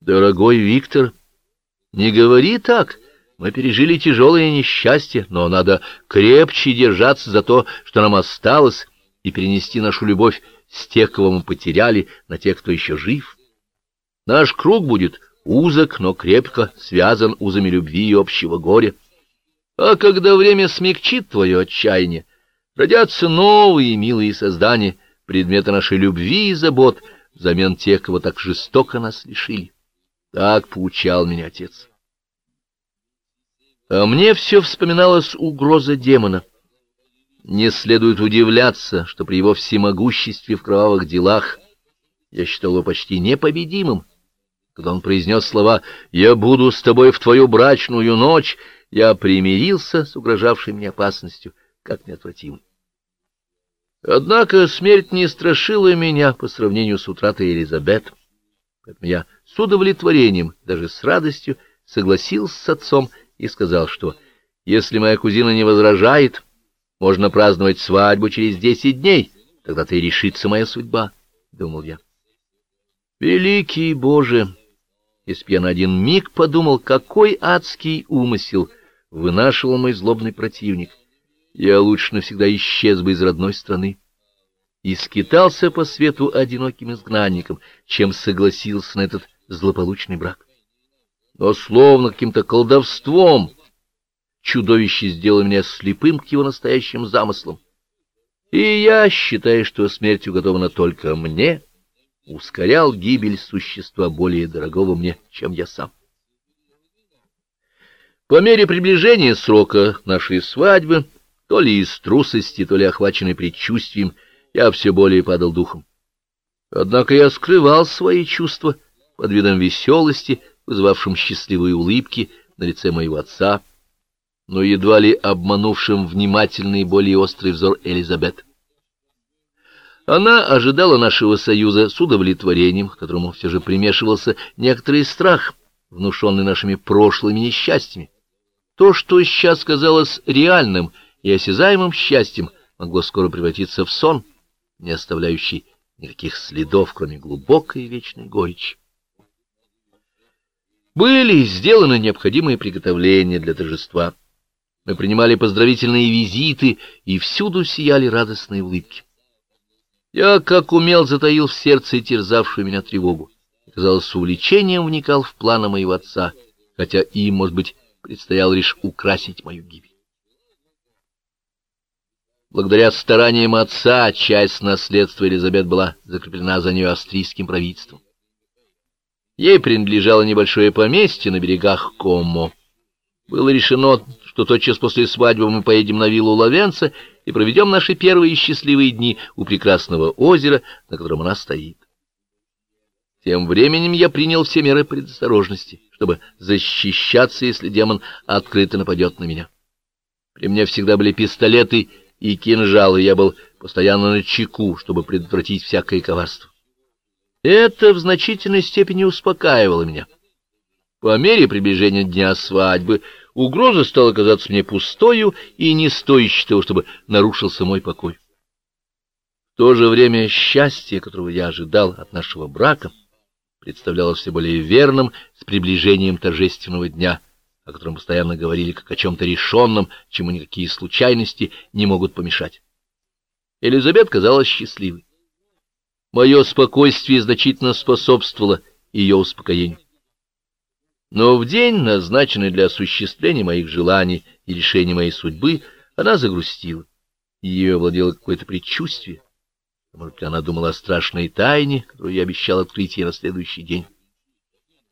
Дорогой Виктор, не говори так. Мы пережили тяжелое несчастье, но надо крепче держаться за то, что нам осталось, и перенести нашу любовь с тех, кого мы потеряли, на тех, кто еще жив. Наш круг будет узок, но крепко связан узами любви и общего горя. А когда время смягчит твое отчаяние, родятся новые милые создания, предметы нашей любви и забот, взамен тех, кого так жестоко нас лишили. Так поучал меня отец. А мне все вспоминалась угроза демона. Не следует удивляться, что при его всемогуществе в кровавых делах я считал его почти непобедимым. Когда он произнес слова «Я буду с тобой в твою брачную ночь», я примирился с угрожавшей мне опасностью, как неотвратимо. Однако смерть не страшила меня по сравнению с утратой Элизабет, поэтому я с удовлетворением, даже с радостью, согласился с отцом и сказал, что если моя кузина не возражает, можно праздновать свадьбу через десять дней, тогда-то и решится моя судьба, — думал я. Великий Боже! Если б я на один миг подумал, какой адский умысел вынашивал мой злобный противник, я лучше навсегда исчез бы из родной страны и скитался по свету одиноким изгнанником, чем согласился на этот злополучный брак. Но словно каким-то колдовством чудовище сделало меня слепым к его настоящим замыслам. И я, считая, что смерть уготована только мне, ускорял гибель существа более дорогого мне, чем я сам. По мере приближения срока нашей свадьбы, то ли из трусости, то ли охваченный предчувствием, я все более падал духом. Однако я скрывал свои чувства под видом веселости, вызывавшим счастливые улыбки на лице моего отца, но едва ли обманувшим внимательный и более острый взор Элизабет. Она ожидала нашего союза с удовлетворением, к которому все же примешивался некоторый страх, внушенный нашими прошлыми несчастьями. То, что сейчас казалось реальным и осязаемым счастьем, могло скоро превратиться в сон, не оставляющий никаких следов, кроме глубокой и вечной горечи. Были сделаны необходимые приготовления для торжества. Мы принимали поздравительные визиты, и всюду сияли радостные улыбки. Я, как умел, затаил в сердце терзавшую меня тревогу. Казалось, с увлечением вникал в планы моего отца, хотя им, может быть, предстояло лишь украсить мою гибель. Благодаря стараниям отца часть наследства Елизабет была закреплена за нее австрийским правительством. Ей принадлежало небольшое поместье на берегах Коммо. Было решено, что тотчас после свадьбы мы поедем на виллу Лавенца и проведем наши первые счастливые дни у прекрасного озера, на котором она стоит. Тем временем я принял все меры предосторожности, чтобы защищаться, если демон открыто нападет на меня. При мне всегда были пистолеты и кинжалы, я был постоянно на чеку, чтобы предотвратить всякое коварство. Это в значительной степени успокаивало меня. По мере приближения дня свадьбы угроза стала казаться мне пустою и не стоящей того, чтобы нарушился мой покой. В то же время счастье, которого я ожидал от нашего брака, представлялось все более верным с приближением торжественного дня — о котором постоянно говорили как о чем-то решенном, чему никакие случайности не могут помешать. Элизабет казалась счастливой. Мое спокойствие значительно способствовало ее успокоению. Но в день, назначенный для осуществления моих желаний и решения моей судьбы, она загрустила. Ее овладело какое-то предчувствие. Может, она думала о страшной тайне, которую я обещал открыть ей на следующий день.